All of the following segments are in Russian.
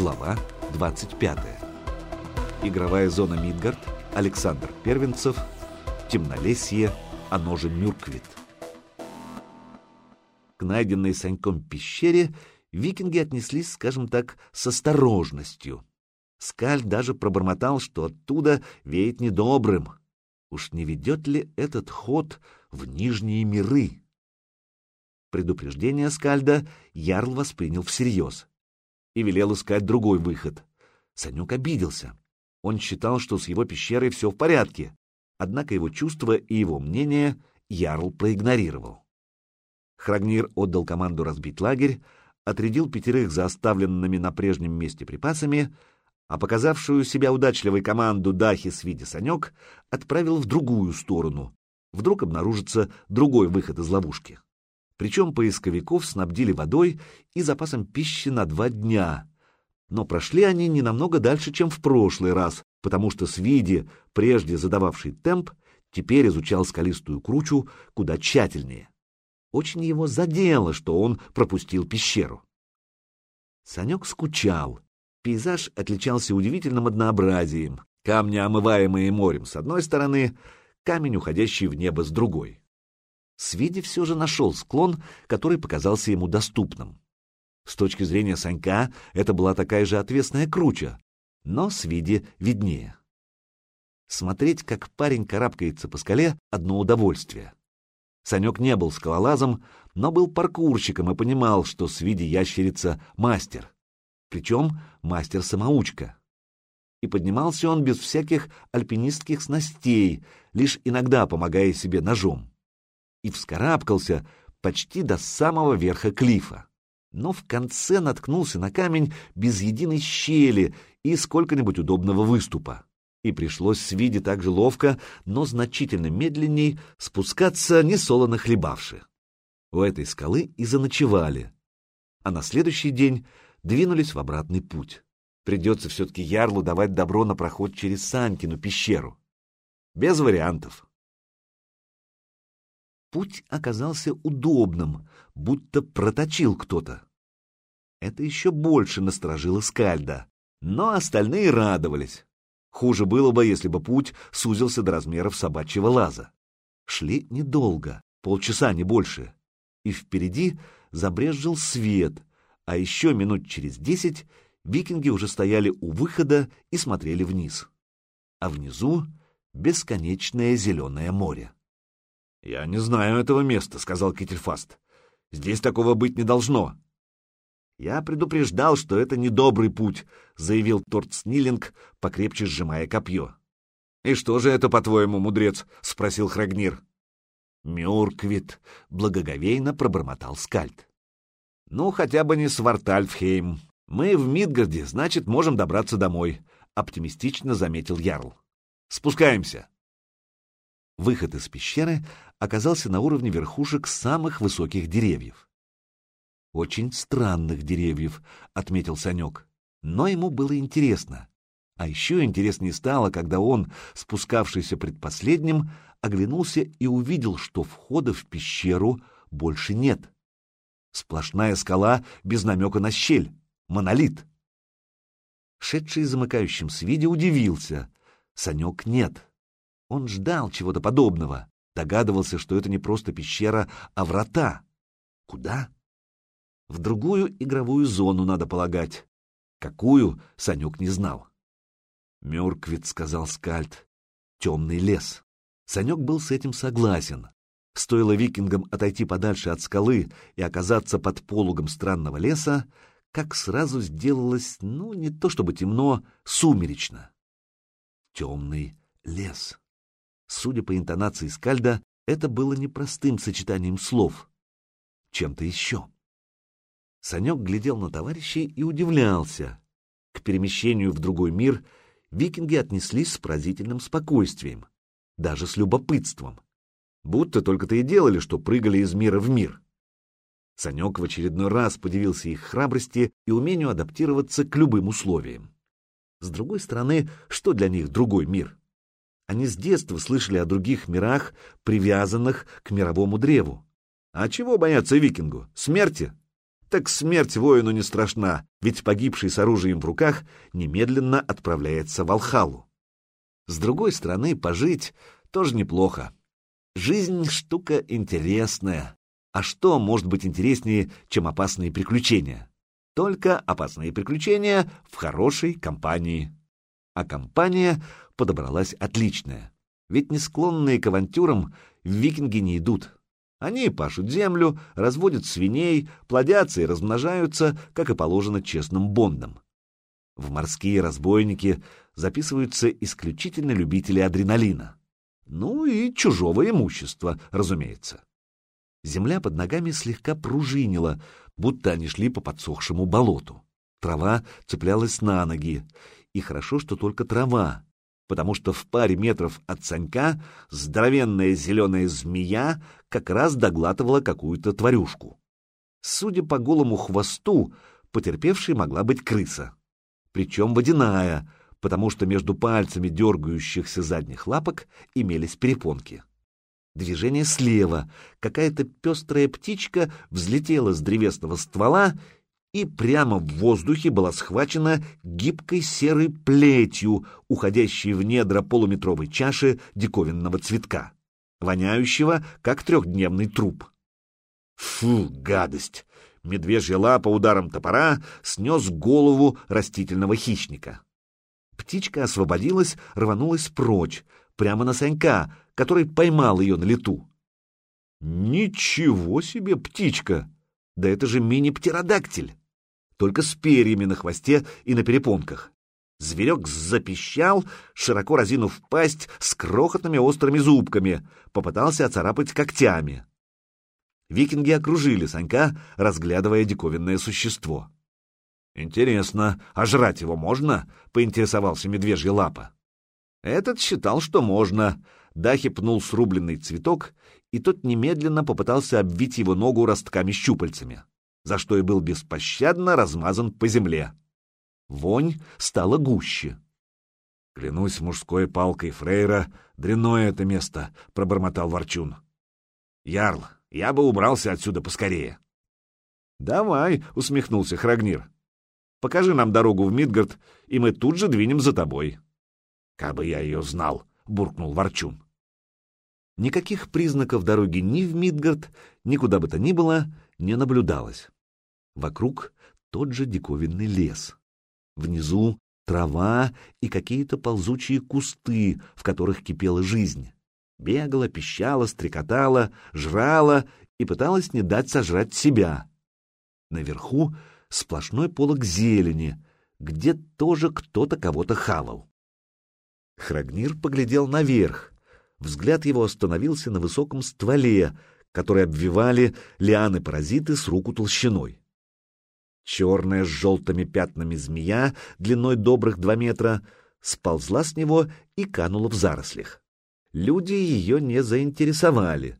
Глава 25. Игровая зона Мидгард, Александр Первенцев, Темнолесье, оно же Мюрквит. К найденной Саньком пещере викинги отнеслись, скажем так, с осторожностью. Скаль даже пробормотал, что оттуда веет недобрым. Уж не ведет ли этот ход в нижние миры? Предупреждение Скальда Ярл воспринял всерьез и велел искать другой выход. Санюк обиделся. Он считал, что с его пещерой все в порядке, однако его чувства и его мнение Ярл проигнорировал. Храгнир отдал команду разбить лагерь, отрядил пятерых за оставленными на прежнем месте припасами, а показавшую себя удачливой команду Дахи с виде Санек отправил в другую сторону. Вдруг обнаружится другой выход из ловушки. Причем поисковиков снабдили водой и запасом пищи на два дня. Но прошли они не намного дальше, чем в прошлый раз, потому что Свиди, прежде задававший темп, теперь изучал скалистую кручу куда тщательнее. Очень его задело, что он пропустил пещеру. Санек скучал. Пейзаж отличался удивительным однообразием. Камни, омываемые морем с одной стороны, камень, уходящий в небо с другой. Свиди все же нашел склон, который показался ему доступным. С точки зрения Санька это была такая же отвесная круча, но Свиди виднее. Смотреть, как парень карабкается по скале — одно удовольствие. Санек не был скалолазом, но был паркурщиком и понимал, что Свиди ящерица — мастер. Причем мастер-самоучка. И поднимался он без всяких альпинистских снастей, лишь иногда помогая себе ножом и вскарабкался почти до самого верха клифа. Но в конце наткнулся на камень без единой щели и сколько-нибудь удобного выступа. И пришлось с виде так же ловко, но значительно медленней спускаться, несолоно хлебавши. У этой скалы и заночевали. А на следующий день двинулись в обратный путь. Придется все-таки Ярлу давать добро на проход через Санькину пещеру. Без вариантов. Путь оказался удобным, будто проточил кто-то. Это еще больше насторожило Скальда, но остальные радовались. Хуже было бы, если бы путь сузился до размеров собачьего лаза. Шли недолго, полчаса, не больше, и впереди забрезжил свет, а еще минут через десять викинги уже стояли у выхода и смотрели вниз. А внизу бесконечное зеленое море. — Я не знаю этого места, — сказал Кительфаст. — Здесь такого быть не должно. — Я предупреждал, что это недобрый путь, — заявил Торт Снилинг, покрепче сжимая копье. — И что же это, по-твоему, мудрец? — спросил Храгнир. — Мюрквит, — благоговейно пробормотал Скальд. — Ну, хотя бы не Свартальфхейм. Мы в Мидгарде, значит, можем добраться домой, — оптимистично заметил Ярл. — Спускаемся. Выход из пещеры оказался на уровне верхушек самых высоких деревьев. «Очень странных деревьев», — отметил Санек. Но ему было интересно. А еще интереснее стало, когда он, спускавшийся предпоследним, оглянулся и увидел, что входа в пещеру больше нет. Сплошная скала без намека на щель. Монолит. Шедший замыкающим с виде удивился. Санек нет. Он ждал чего-то подобного, догадывался, что это не просто пещера, а врата. Куда? В другую игровую зону, надо полагать. Какую, Санюк не знал. «Мюрквит», — сказал Скальд, — «темный лес». Санек был с этим согласен. Стоило викингам отойти подальше от скалы и оказаться под пологом странного леса, как сразу сделалось, ну, не то чтобы темно, сумеречно. Темный лес. Судя по интонации Скальда, это было непростым сочетанием слов. Чем-то еще. Санек глядел на товарищей и удивлялся. К перемещению в другой мир викинги отнеслись с поразительным спокойствием, даже с любопытством. Будто только-то и делали, что прыгали из мира в мир. Санек в очередной раз подивился их храбрости и умению адаптироваться к любым условиям. С другой стороны, что для них другой мир? Они с детства слышали о других мирах, привязанных к мировому древу. А чего бояться викингу? Смерти? так смерть воину не страшна, ведь погибший с оружием в руках немедленно отправляется в Алхалу. С другой стороны, пожить тоже неплохо. Жизнь — штука интересная. А что может быть интереснее, чем опасные приключения? Только опасные приключения в хорошей компании. А компания подобралась отличная. Ведь не склонные к авантюрам викинги не идут. Они пашут землю, разводят свиней, плодятся и размножаются, как и положено честным бондам. В морские разбойники записываются исключительно любители адреналина. Ну и чужого имущества, разумеется. Земля под ногами слегка пружинила, будто они шли по подсохшему болоту. Трава цеплялась на ноги, и хорошо, что только трава, потому что в паре метров от Санька здоровенная зеленая змея как раз доглатывала какую-то тварюшку. Судя по голому хвосту, потерпевшей могла быть крыса. Причем водяная, потому что между пальцами дергающихся задних лапок имелись перепонки. Движение слева. Какая-то пестрая птичка взлетела с древесного ствола и прямо в воздухе была схвачена гибкой серой плетью, уходящей в недра полуметровой чаши диковинного цветка, воняющего, как трехдневный труп. Фу, гадость! Медвежья лапа ударом топора снес голову растительного хищника. Птичка освободилась, рванулась прочь, прямо на Санька, который поймал ее на лету. Ничего себе птичка! Да это же мини-птеродактиль! Только с перьями на хвосте и на перепонках. Зверек запищал, широко разинув пасть с крохотными острыми зубками, попытался оцарапать когтями. Викинги окружили Санька, разглядывая диковинное существо. «Интересно, а жрать его можно?» — поинтересовался медвежья лапа. Этот считал, что можно. Дахи пнул срубленный цветок, и тот немедленно попытался обвить его ногу ростками-щупальцами за что и был беспощадно размазан по земле. Вонь стала гуще. «Клянусь мужской палкой Фрейра, дрянное это место», — пробормотал Ворчун. «Ярл, я бы убрался отсюда поскорее». «Давай», — усмехнулся Храгнир. «Покажи нам дорогу в Мидгард, и мы тут же двинем за тобой». «Кабы я ее знал», — буркнул Ворчун. Никаких признаков дороги ни в Мидгард, ни куда бы то ни было не наблюдалось. Вокруг тот же диковинный лес. Внизу трава и какие-то ползучие кусты, в которых кипела жизнь. Бегала, пищала, стрекотала, жрала и пыталась не дать сожрать себя. Наверху сплошной полог зелени, где тоже кто-то кого-то хавал. Храгнир поглядел наверх. Взгляд его остановился на высоком стволе, которые обвивали лианы-паразиты с руку толщиной. Черная с желтыми пятнами змея, длиной добрых два метра, сползла с него и канула в зарослях. Люди ее не заинтересовали.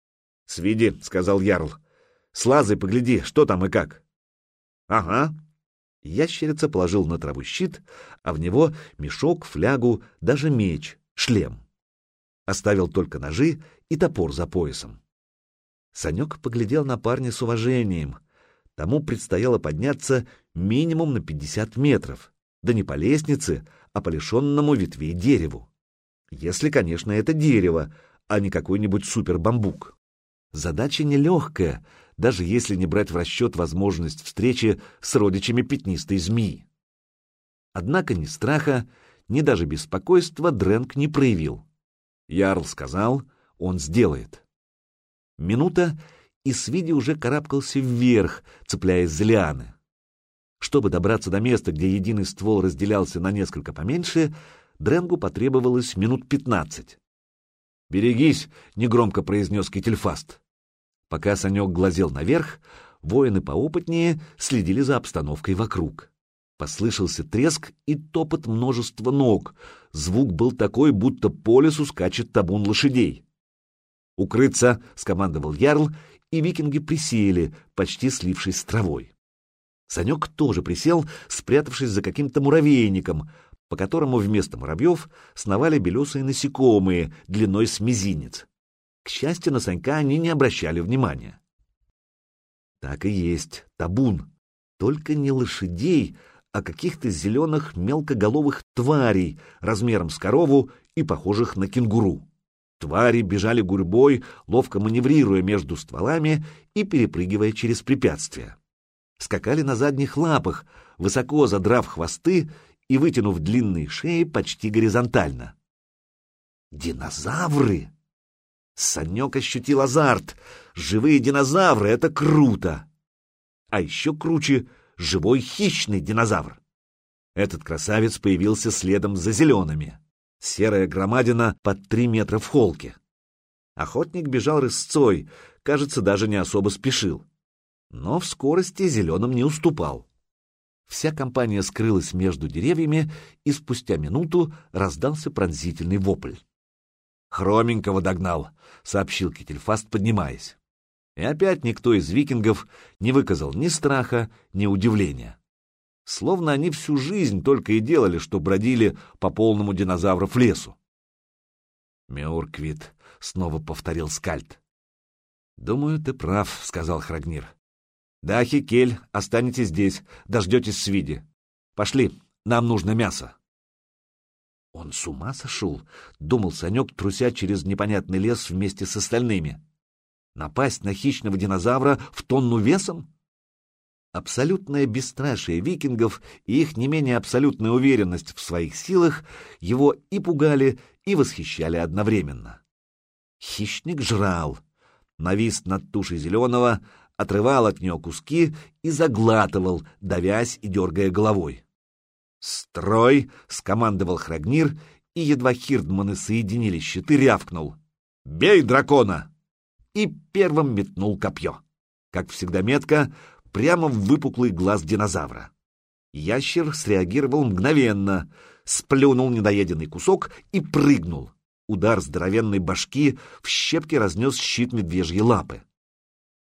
— Свиди, — сказал Ярл, — слазай, погляди, что там и как. — Ага. Ящерица положил на траву щит, а в него мешок, флягу, даже меч, шлем. Оставил только ножи и топор за поясом. Санек поглядел на парня с уважением. Тому предстояло подняться минимум на пятьдесят метров, да не по лестнице, а по лишенному ветвей дереву. Если, конечно, это дерево, а не какой-нибудь супербамбук. Задача нелегкая, даже если не брать в расчет возможность встречи с родичами пятнистой змеи. Однако ни страха, ни даже беспокойства Дрэнк не проявил. Ярл сказал, он сделает. Минута, и Свиди уже карабкался вверх, цепляясь за лианы. Чтобы добраться до места, где единый ствол разделялся на несколько поменьше, Дренгу потребовалось минут пятнадцать. «Берегись!» — негромко произнес Кительфаст. Пока Санек глазел наверх, воины поопытнее следили за обстановкой вокруг. Послышался треск и топот множества ног. Звук был такой, будто по лесу скачет табун лошадей. «Укрыться!» — скомандовал Ярл, и викинги присели, почти слившись с травой. Санек тоже присел, спрятавшись за каким-то муравейником, по которому вместо муравьев сновали белесые насекомые длиной с мизинец. К счастью, на Санька они не обращали внимания. Так и есть, табун. Только не лошадей, а каких-то зеленых мелкоголовых тварей размером с корову и похожих на кенгуру. Твари бежали гурьбой, ловко маневрируя между стволами и перепрыгивая через препятствия. Скакали на задних лапах, высоко задрав хвосты и вытянув длинные шеи почти горизонтально. Динозавры! Санек ощутил азарт. Живые динозавры — это круто! А еще круче — живой хищный динозавр. Этот красавец появился следом за зелеными. Серая громадина под три метра в холке. Охотник бежал рысцой, кажется, даже не особо спешил. Но в скорости зеленым не уступал. Вся компания скрылась между деревьями, и спустя минуту раздался пронзительный вопль. «Хроменького догнал», — сообщил Кительфаст, поднимаясь. И опять никто из викингов не выказал ни страха, ни удивления. Словно они всю жизнь только и делали, что бродили по полному динозавров лесу. «Меурквит», — снова повторил Скальд. «Думаю, ты прав», — сказал Храгнир. «Да, Хикель, останетесь здесь, дождетесь Свиди. Пошли, нам нужно мясо». Он с ума сошел, думал Санек, труся через непонятный лес вместе с остальными. Напасть на хищного динозавра в тонну весом? Абсолютное бесстрашие викингов и их не менее абсолютная уверенность в своих силах его и пугали, и восхищали одновременно. Хищник жрал, навис над тушей зеленого, отрывал от нее куски и заглатывал, давясь и дергая головой. «Строй!» — скомандовал Храгнир, и едва хирдманы соединили щиты, рявкнул. «Бей дракона!» И первым метнул копье. Как всегда метко, прямо в выпуклый глаз динозавра. Ящер среагировал мгновенно, сплюнул недоеденный кусок и прыгнул. Удар здоровенной башки в щепки разнес щит медвежьей лапы.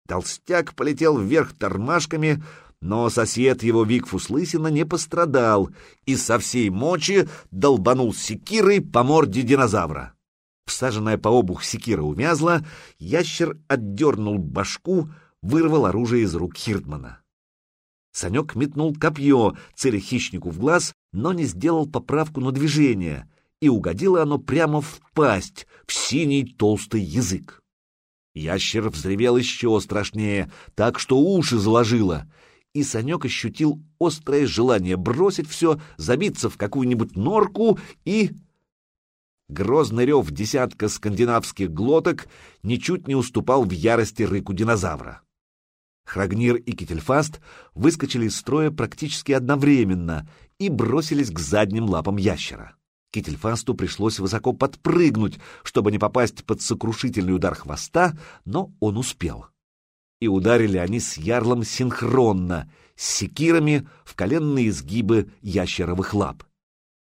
Толстяк полетел вверх тормашками, но сосед его Викфус Лысина не пострадал и со всей мочи долбанул секирой по морде динозавра. Всаженная по обух секира умязла, ящер отдернул башку, вырвал оружие из рук Хиртмана. Санек метнул копье, целя хищнику в глаз, но не сделал поправку на движение, и угодило оно прямо в пасть, в синий толстый язык. Ящер взревел еще страшнее, так что уши заложило, и Санек ощутил острое желание бросить все, забиться в какую-нибудь норку и... Грозный рев десятка скандинавских глоток ничуть не уступал в ярости рыку динозавра. Храгнир и Кительфаст выскочили из строя практически одновременно и бросились к задним лапам ящера. Кительфасту пришлось высоко подпрыгнуть, чтобы не попасть под сокрушительный удар хвоста, но он успел и ударили они с ярлом синхронно, с секирами в коленные изгибы ящеровых лап.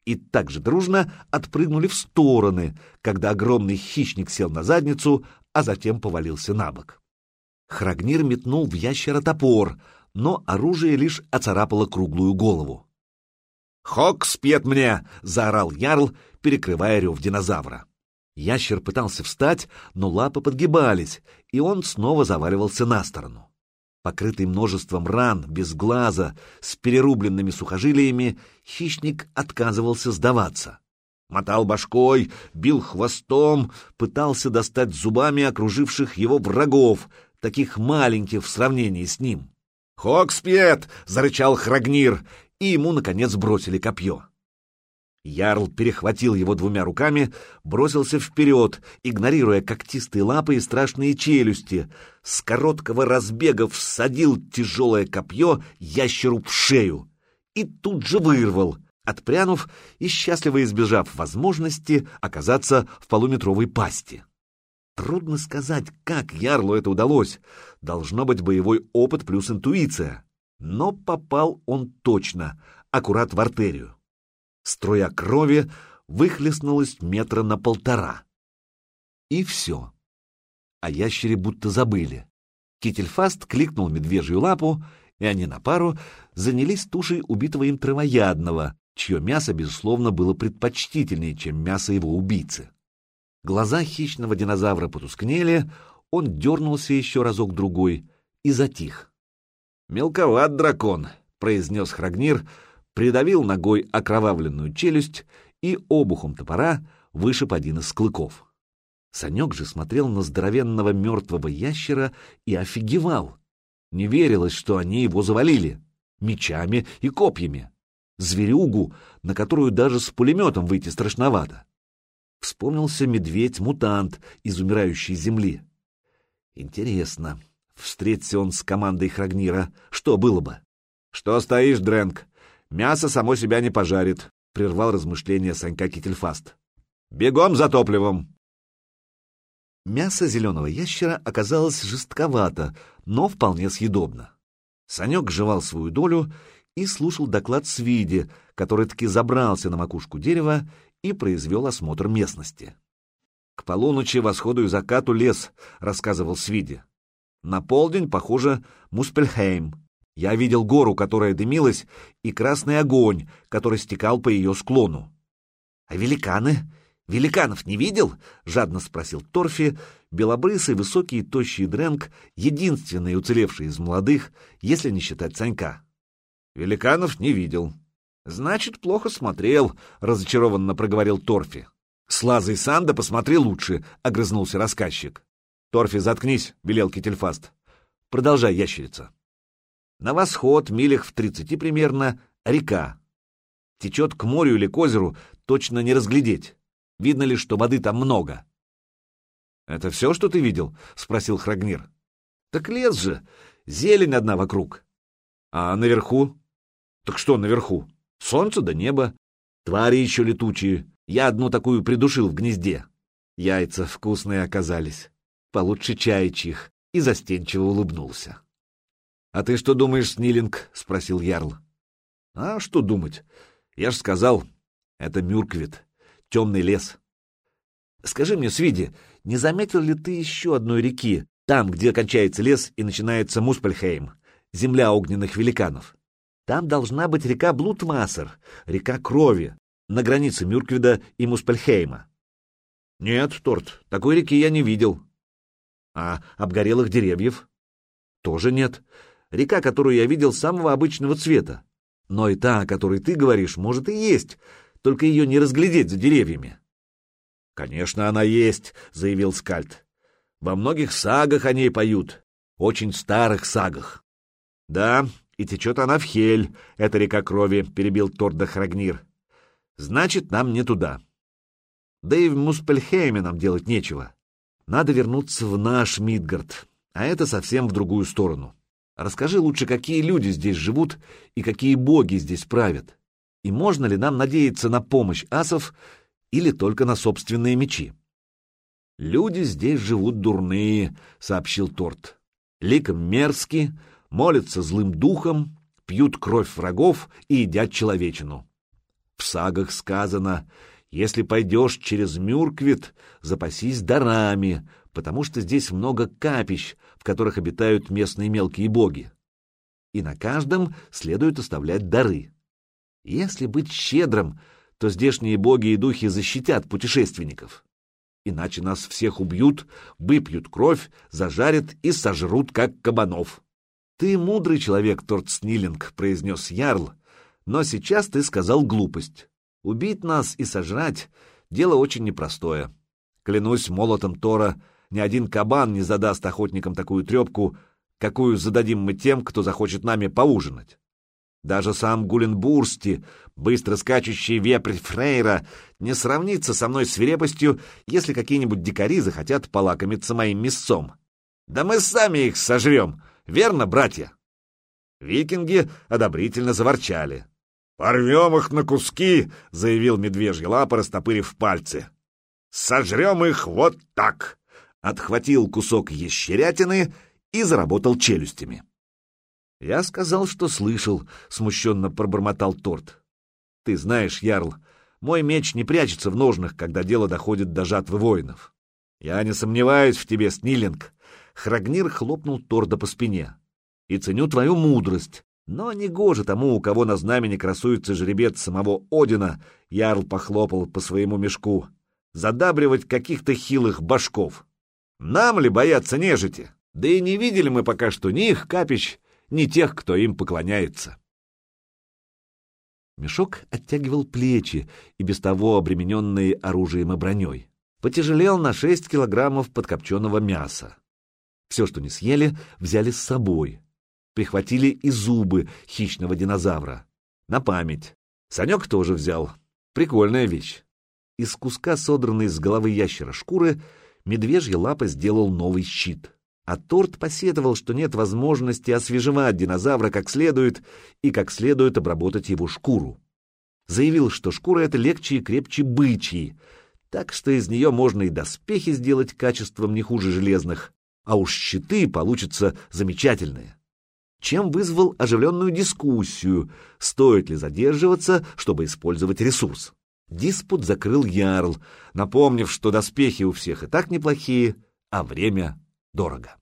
И также дружно отпрыгнули в стороны, когда огромный хищник сел на задницу, а затем повалился на бок. Храгнир метнул в ящера топор, но оружие лишь оцарапало круглую голову. «Хок спьет мне!» — заорал ярл, перекрывая рев динозавра. Ящер пытался встать, но лапы подгибались, и он снова заваливался на сторону. Покрытый множеством ран, без глаза, с перерубленными сухожилиями, хищник отказывался сдаваться. Мотал башкой, бил хвостом, пытался достать зубами окруживших его врагов, таких маленьких в сравнении с ним. «Хокспет!» — зарычал Храгнир, и ему, наконец, бросили копье. Ярл перехватил его двумя руками, бросился вперед, игнорируя когтистые лапы и страшные челюсти. С короткого разбега всадил тяжелое копье ящеру в шею и тут же вырвал, отпрянув и счастливо избежав возможности оказаться в полуметровой пасти. Трудно сказать, как Ярлу это удалось. Должно быть боевой опыт плюс интуиция. Но попал он точно, аккурат в артерию. Струя крови выхлестнулась метра на полтора. И все. А ящере будто забыли. Кительфаст кликнул медвежью лапу, и они на пару занялись тушей убитого им травоядного, чье мясо, безусловно, было предпочтительнее, чем мясо его убийцы. Глаза хищного динозавра потускнели, он дернулся еще разок-другой и затих. Мелковат дракон, произнес Храгнир, придавил ногой окровавленную челюсть и обухом топора вышиб один из клыков. Санек же смотрел на здоровенного мертвого ящера и офигевал. Не верилось, что они его завалили мечами и копьями. Зверюгу, на которую даже с пулеметом выйти страшновато. Вспомнился медведь-мутант из умирающей земли. Интересно, встретится он с командой Храгнира, что было бы? — Что стоишь, Дрэнк? Мясо само себя не пожарит, — прервал размышления Санька Кительфаст. — Бегом за топливом! Мясо зеленого ящера оказалось жестковато, но вполне съедобно. Санек жевал свою долю и слушал доклад Свиди, который таки забрался на макушку дерева и произвел осмотр местности. «К полуночи, восходу и закату лес», — рассказывал Свиди. «На полдень, похоже, Муспельхейм. Я видел гору, которая дымилась, и красный огонь, который стекал по ее склону». «А великаны? Великанов не видел?» — жадно спросил Торфи, белобрысый, высокий и тощий Дрэнк, единственный уцелевший из молодых, если не считать Санька. «Великанов не видел», «Значит, плохо смотрел», — разочарованно проговорил Торфи. «С Лазой Санда посмотри лучше», — огрызнулся рассказчик. «Торфи, заткнись», — велел Кительфаст. «Продолжай, ящерица». На восход, милях в тридцати примерно, река. Течет к морю или к озеру, точно не разглядеть. Видно ли, что воды там много. «Это все, что ты видел?» — спросил Храгнир. «Так лес же, зелень одна вокруг». «А наверху?» «Так что наверху?» Солнце да небо. Твари еще летучие. Я одну такую придушил в гнезде. Яйца вкусные оказались. Получше чаячьих. И застенчиво улыбнулся. — А ты что думаешь, Снилинг? — спросил Ярл. — А что думать? Я ж сказал, это Мюрквит, темный лес. Скажи мне, Свиди, не заметил ли ты еще одной реки, там, где кончается лес и начинается Муспельхейм, земля огненных великанов? Там должна быть река Блутмассер, река крови, на границе Мюрквида и Муспельхейма. Нет, Торт, такой реки я не видел. А обгорелых деревьев? Тоже нет. Река, которую я видел, самого обычного цвета. Но и та, о которой ты говоришь, может и есть, только ее не разглядеть за деревьями. Конечно, она есть, заявил Скальд. Во многих сагах о ней поют, очень старых сагах. Да, и течет она в Хель, эта река крови, — перебил Торда Храгнир. Значит, нам не туда. Да и в Муспельхейме нам делать нечего. Надо вернуться в наш Мидгард, а это совсем в другую сторону. Расскажи лучше, какие люди здесь живут и какие боги здесь правят. И можно ли нам надеяться на помощь асов или только на собственные мечи? «Люди здесь живут дурные», — сообщил Торт. «Ликом мерзкие, молятся злым духом, пьют кровь врагов и едят человечину. В сагах сказано, если пойдешь через Мюрквит, запасись дарами, потому что здесь много капищ, в которых обитают местные мелкие боги. И на каждом следует оставлять дары. Если быть щедрым, то здешние боги и духи защитят путешественников. Иначе нас всех убьют, выпьют кровь, зажарят и сожрут, как кабанов. «Ты мудрый человек, Торт Снилинг», — произнес Ярл, «но сейчас ты сказал глупость. Убить нас и сожрать — дело очень непростое. Клянусь молотом Тора, ни один кабан не задаст охотникам такую трепку, какую зададим мы тем, кто захочет нами поужинать. Даже сам Гуленбурсти, быстро скачущий вепрь Фрейра, не сравнится со мной свирепостью, если какие-нибудь дикари захотят полакомиться моим мясцом. Да мы сами их сожрем!» Верно, братья?» Викинги одобрительно заворчали. «Порвем их на куски!» — заявил медвежья лапа, растопырив пальцы. «Сожрем их вот так!» — отхватил кусок ящерятины и заработал челюстями. «Я сказал, что слышал», — смущенно пробормотал торт. «Ты знаешь, Ярл, мой меч не прячется в ножнах, когда дело доходит до жатвы воинов. Я не сомневаюсь в тебе, Снилинг, Храгнир хлопнул Торда по спине. «И ценю твою мудрость, но не гоже тому, у кого на знамени красуется жеребец самого Одина», — Ярл похлопал по своему мешку, — «задабривать каких-то хилых башков. Нам ли бояться нежити? Да и не видели мы пока что ни их капищ, не тех, кто им поклоняется. Мешок оттягивал плечи, и без того обремененные оружием и броней. Потяжелел на шесть килограммов подкопченого мяса. Все, что не съели, взяли с собой. Прихватили и зубы хищного динозавра. На память. Санек тоже взял. Прикольная вещь. Из куска, содранной с головы ящера шкуры, медвежья лапа сделал новый щит. А торт посетовал, что нет возможности освежевать динозавра как следует и как следует обработать его шкуру. Заявил, что шкура эта легче и крепче бычьей, так что из нее можно и доспехи сделать качеством не хуже железных, а уж щиты получатся замечательные. Чем вызвал оживленную дискуссию, стоит ли задерживаться, чтобы использовать ресурс. Диспут закрыл Ярл, напомнив, что доспехи у всех и так неплохие, а время дорого.